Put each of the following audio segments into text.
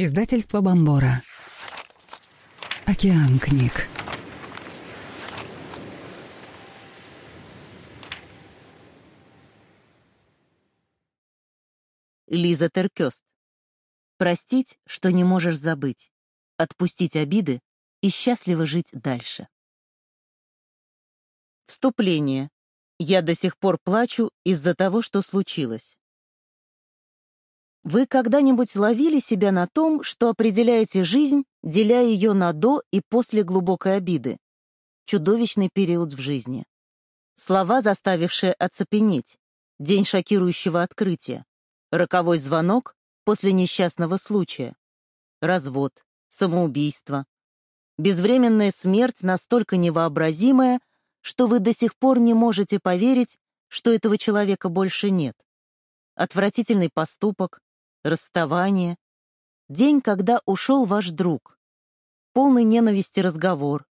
Издательство Бомбора. Океан книг. Лиза Теркёст. Простить, что не можешь забыть. Отпустить обиды и счастливо жить дальше. Вступление. Я до сих пор плачу из-за того, что случилось. Вы когда-нибудь ловили себя на том, что определяете жизнь, деля ее на до и после глубокой обиды? Чудовищный период в жизни. Слова, заставившие оцепенеть. День шокирующего открытия. Роковой звонок после несчастного случая. Развод, самоубийство. Безвременная смерть настолько невообразимая, что вы до сих пор не можете поверить, что этого человека больше нет. Отвратительный поступок, расставание, день, когда ушел ваш друг, полный ненависти разговор,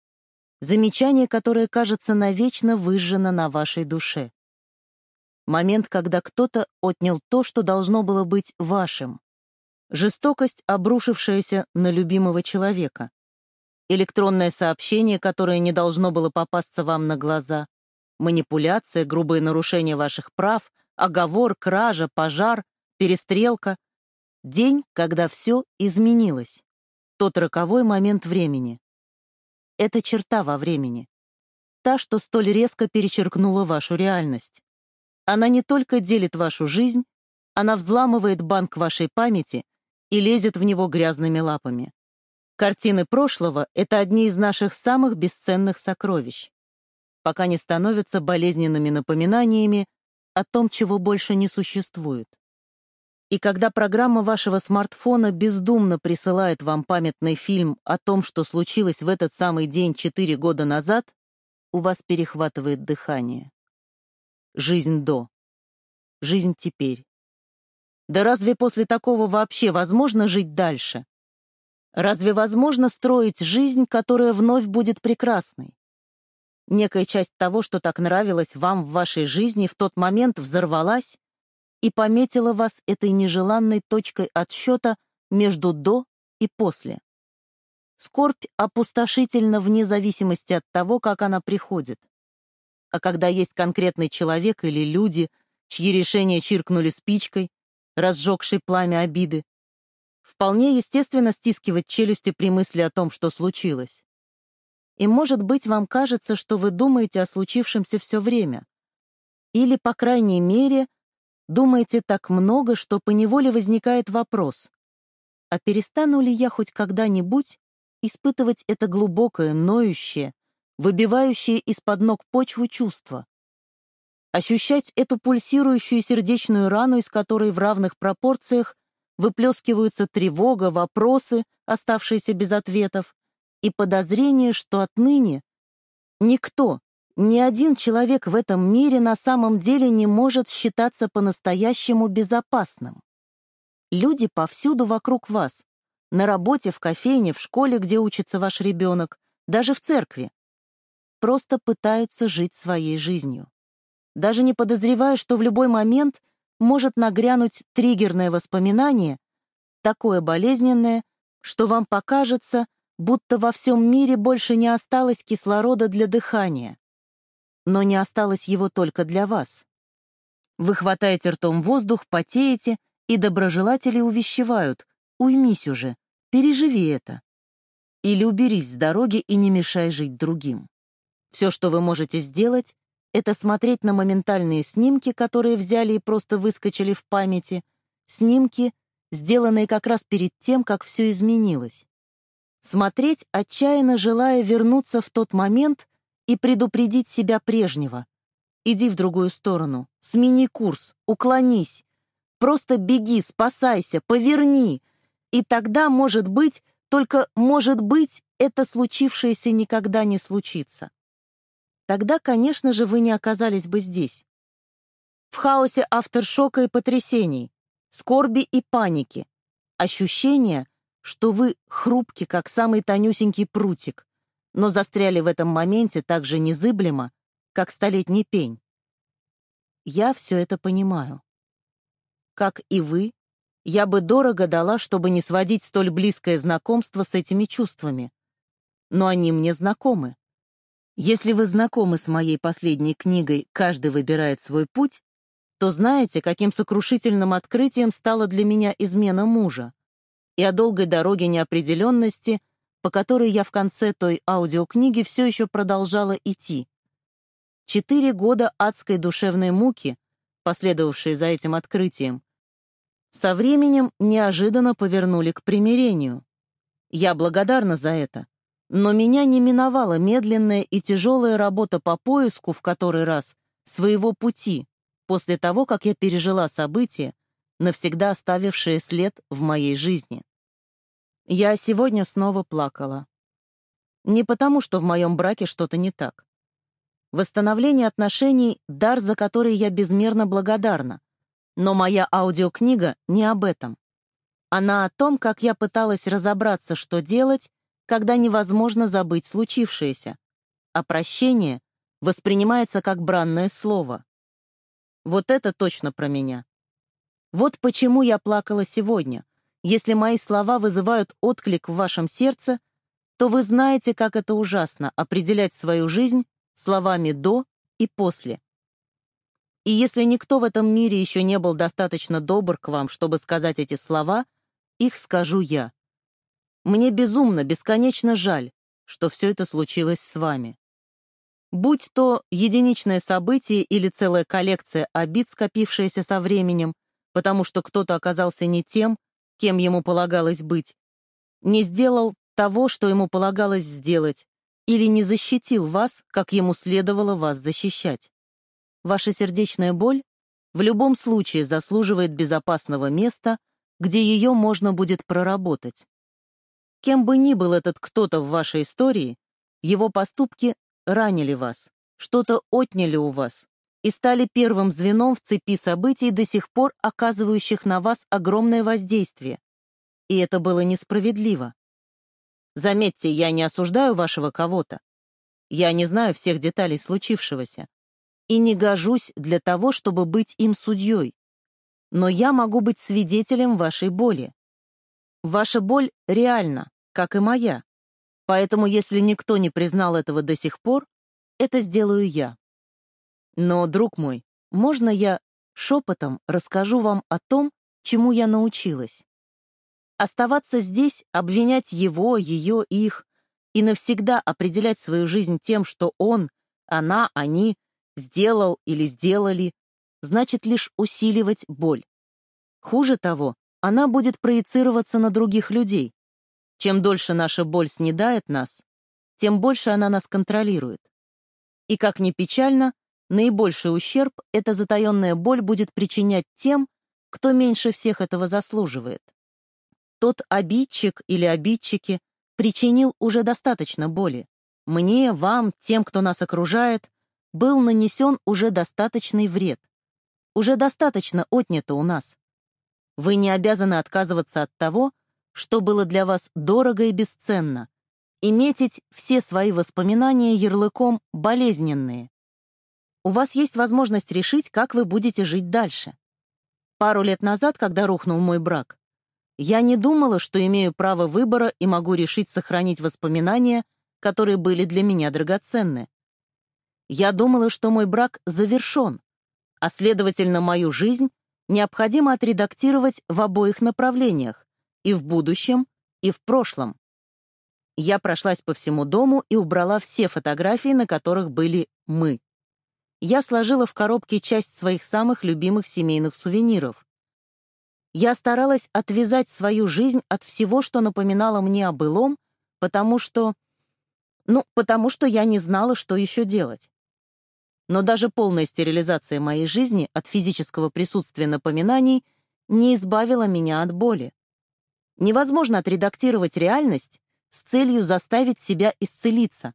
замечание, которое, кажется, навечно выжжено на вашей душе. Момент, когда кто-то отнял то, что должно было быть вашим. Жестокость, обрушившаяся на любимого человека. Электронное сообщение, которое не должно было попасться вам на глаза. Манипуляция, грубые нарушения ваших прав, оговор, кража, пожар, перестрелка, День, когда все изменилось. Тот роковой момент времени. Это черта во времени. Та, что столь резко перечеркнула вашу реальность. Она не только делит вашу жизнь, она взламывает банк вашей памяти и лезет в него грязными лапами. Картины прошлого — это одни из наших самых бесценных сокровищ, пока не становятся болезненными напоминаниями о том, чего больше не существует. И когда программа вашего смартфона бездумно присылает вам памятный фильм о том, что случилось в этот самый день четыре года назад, у вас перехватывает дыхание. Жизнь до. Жизнь теперь. Да разве после такого вообще возможно жить дальше? Разве возможно строить жизнь, которая вновь будет прекрасной? Некая часть того, что так нравилось вам в вашей жизни, в тот момент взорвалась, и пометила вас этой нежеланной точкой отсчета между «до» и «после». Скорбь опустошительна вне зависимости от того, как она приходит. А когда есть конкретный человек или люди, чьи решения чиркнули спичкой, разжегшей пламя обиды, вполне естественно стискивать челюсти при мысли о том, что случилось. И, может быть, вам кажется, что вы думаете о случившемся все время. Или, по крайней мере, Думаете так много, что поневоле возникает вопрос, а перестану ли я хоть когда-нибудь испытывать это глубокое, ноющее, выбивающее из-под ног почву чувство? Ощущать эту пульсирующую сердечную рану, из которой в равных пропорциях выплескиваются тревога, вопросы, оставшиеся без ответов, и подозрение, что отныне никто, ни один человек в этом мире на самом деле не может считаться по-настоящему безопасным. Люди повсюду вокруг вас. На работе, в кофейне, в школе, где учится ваш ребенок, даже в церкви. Просто пытаются жить своей жизнью. Даже не подозревая, что в любой момент может нагрянуть триггерное воспоминание, такое болезненное, что вам покажется, будто во всем мире больше не осталось кислорода для дыхания но не осталось его только для вас. Вы хватаете ртом воздух, потеете, и доброжелатели увещевают «Уймись уже, переживи это». Или уберись с дороги и не мешай жить другим. Все, что вы можете сделать, это смотреть на моментальные снимки, которые взяли и просто выскочили в памяти, снимки, сделанные как раз перед тем, как все изменилось. Смотреть, отчаянно желая вернуться в тот момент, и предупредить себя прежнего. Иди в другую сторону, смени курс, уклонись. Просто беги, спасайся, поверни. И тогда, может быть, только может быть, это случившееся никогда не случится. Тогда, конечно же, вы не оказались бы здесь. В хаосе авторшока и потрясений, скорби и паники, ощущение, что вы хрупки, как самый тонюсенький прутик, но застряли в этом моменте так же незыблемо, как столетний пень. Я все это понимаю. Как и вы, я бы дорого дала, чтобы не сводить столь близкое знакомство с этими чувствами. Но они мне знакомы. Если вы знакомы с моей последней книгой «Каждый выбирает свой путь», то знаете, каким сокрушительным открытием стала для меня измена мужа и о долгой дороге неопределенности, по которой я в конце той аудиокниги все еще продолжала идти. Четыре года адской душевной муки, последовавшие за этим открытием, со временем неожиданно повернули к примирению. Я благодарна за это, но меня не миновала медленная и тяжелая работа по поиску в который раз своего пути, после того, как я пережила события, навсегда оставившие след в моей жизни. Я сегодня снова плакала. Не потому, что в моем браке что-то не так. Восстановление отношений — дар, за который я безмерно благодарна. Но моя аудиокнига не об этом. Она о том, как я пыталась разобраться, что делать, когда невозможно забыть случившееся, а прощение воспринимается как бранное слово. Вот это точно про меня. Вот почему я плакала сегодня. Если мои слова вызывают отклик в вашем сердце, то вы знаете, как это ужасно — определять свою жизнь словами «до» и «после». И если никто в этом мире еще не был достаточно добр к вам, чтобы сказать эти слова, их скажу я. Мне безумно, бесконечно жаль, что все это случилось с вами. Будь то единичное событие или целая коллекция обид, скопившаяся со временем, потому что кто-то оказался не тем, кем ему полагалось быть, не сделал того, что ему полагалось сделать, или не защитил вас, как ему следовало вас защищать. Ваша сердечная боль в любом случае заслуживает безопасного места, где ее можно будет проработать. Кем бы ни был этот кто-то в вашей истории, его поступки ранили вас, что-то отняли у вас и стали первым звеном в цепи событий, до сих пор оказывающих на вас огромное воздействие. И это было несправедливо. Заметьте, я не осуждаю вашего кого-то. Я не знаю всех деталей случившегося и не гожусь для того, чтобы быть им судьей. Но я могу быть свидетелем вашей боли. Ваша боль реальна, как и моя. Поэтому, если никто не признал этого до сих пор, это сделаю я. Но, друг мой, можно я шепотом расскажу вам о том, чему я научилась? Оставаться здесь, обвинять его, ее, их и навсегда определять свою жизнь тем, что он, она, они сделал или сделали, значит лишь усиливать боль. Хуже того, она будет проецироваться на других людей, чем дольше наша боль снедает нас, тем больше она нас контролирует. И как ни печально, наибольший ущерб эта затаенная боль будет причинять тем, кто меньше всех этого заслуживает. Тот обидчик или обидчики причинил уже достаточно боли. Мне, вам, тем, кто нас окружает, был нанесен уже достаточный вред. Уже достаточно отнято у нас. Вы не обязаны отказываться от того, что было для вас дорого и бесценно, и метить все свои воспоминания ярлыком «болезненные». У вас есть возможность решить, как вы будете жить дальше. Пару лет назад, когда рухнул мой брак, я не думала, что имею право выбора и могу решить сохранить воспоминания, которые были для меня драгоценны. Я думала, что мой брак завершен, а, следовательно, мою жизнь необходимо отредактировать в обоих направлениях, и в будущем, и в прошлом. Я прошлась по всему дому и убрала все фотографии, на которых были мы. Я сложила в коробке часть своих самых любимых семейных сувениров. Я старалась отвязать свою жизнь от всего, что напоминало мне о былом, потому что... Ну, потому что я не знала, что еще делать. Но даже полная стерилизация моей жизни от физического присутствия напоминаний не избавила меня от боли. Невозможно отредактировать реальность с целью заставить себя исцелиться.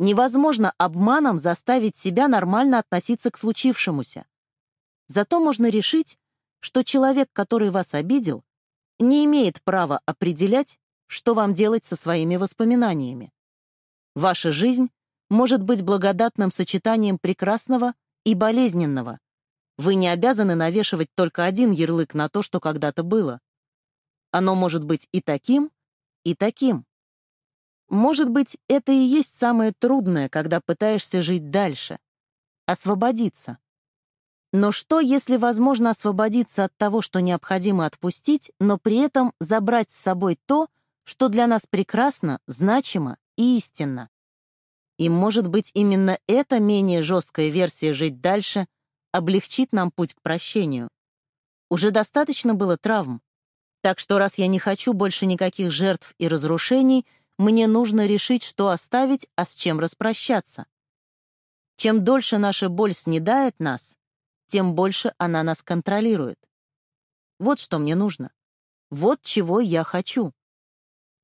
Невозможно обманом заставить себя нормально относиться к случившемуся. Зато можно решить, что человек, который вас обидел, не имеет права определять, что вам делать со своими воспоминаниями. Ваша жизнь может быть благодатным сочетанием прекрасного и болезненного. Вы не обязаны навешивать только один ярлык на то, что когда-то было. Оно может быть и таким, и таким. Может быть, это и есть самое трудное, когда пытаешься жить дальше. Освободиться. Но что, если возможно освободиться от того, что необходимо отпустить, но при этом забрать с собой то, что для нас прекрасно, значимо и истинно? И, может быть, именно эта менее жесткая версия «жить дальше» облегчит нам путь к прощению. Уже достаточно было травм. Так что раз я не хочу больше никаких жертв и разрушений — мне нужно решить, что оставить, а с чем распрощаться. Чем дольше наша боль снедает нас, тем больше она нас контролирует. Вот что мне нужно. Вот чего я хочу.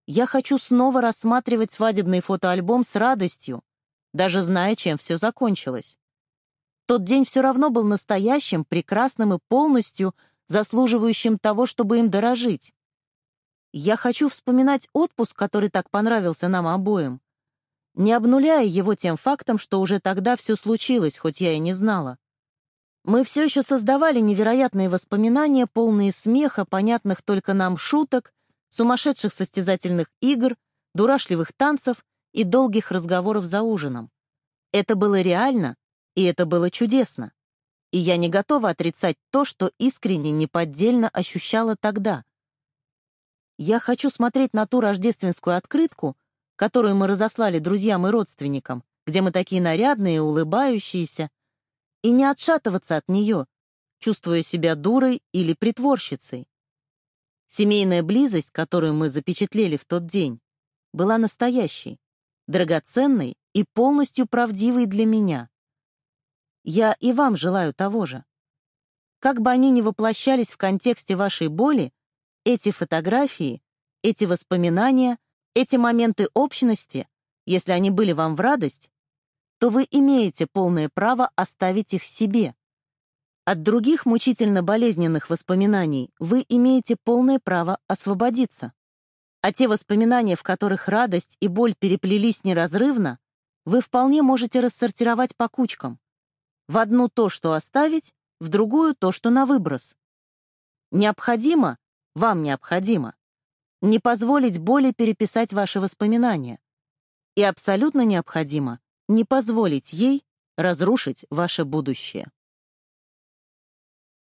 Я хочу снова рассматривать свадебный фотоальбом с радостью, даже зная, чем все закончилось. Тот день все равно был настоящим, прекрасным и полностью заслуживающим того, чтобы им дорожить. Я хочу вспоминать отпуск, который так понравился нам обоим, не обнуляя его тем фактом, что уже тогда все случилось, хоть я и не знала. Мы все еще создавали невероятные воспоминания, полные смеха, понятных только нам шуток, сумасшедших состязательных игр, дурашливых танцев и долгих разговоров за ужином. Это было реально, и это было чудесно. И я не готова отрицать то, что искренне, неподдельно ощущала тогда — я хочу смотреть на ту рождественскую открытку, которую мы разослали друзьям и родственникам, где мы такие нарядные, улыбающиеся, и не отшатываться от нее, чувствуя себя дурой или притворщицей. Семейная близость, которую мы запечатлели в тот день, была настоящей, драгоценной и полностью правдивой для меня. Я и вам желаю того же. Как бы они ни воплощались в контексте вашей боли, эти фотографии, эти воспоминания, эти моменты общности, если они были вам в радость, то вы имеете полное право оставить их себе. От других мучительно болезненных воспоминаний вы имеете полное право освободиться. А те воспоминания, в которых радость и боль переплелись неразрывно, вы вполне можете рассортировать по кучкам. В одну то, что оставить, в другую то, что на выброс. Необходимо вам необходимо. Не позволить боли переписать ваши воспоминания. И абсолютно необходимо не позволить ей разрушить ваше будущее.